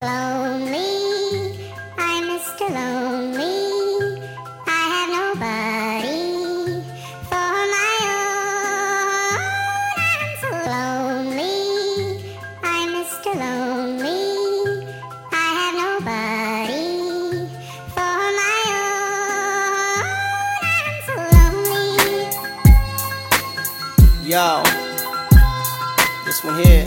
Lonely, I'm Mr. Lonely. I have nobody for my own. I'm so lonely, I'm Mr. Lonely. I have nobody for my own. I'm so lonely. Yo, this one here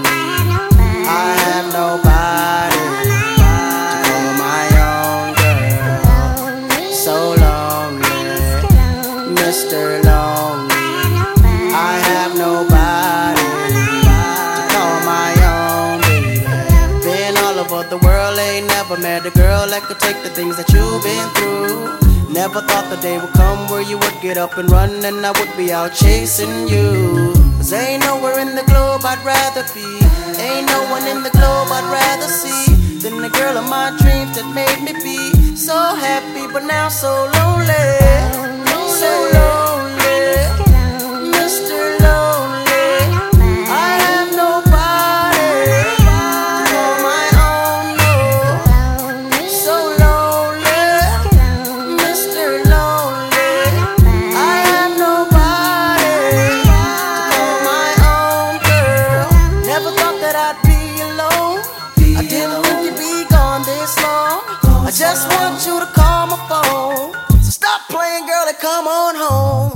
Mr. Lonely, I have nobody to call my own baby. Been all over the world, ain't never met a girl that could take the things that you've been through. Never thought the day would come where you would get up and run and I would be out chasing you. Cause ain't nowhere in the globe I'd rather be. Ain't no one in the globe I'd rather see than the girl of my dreams that made me be so happy, but now so lonely. Come on home.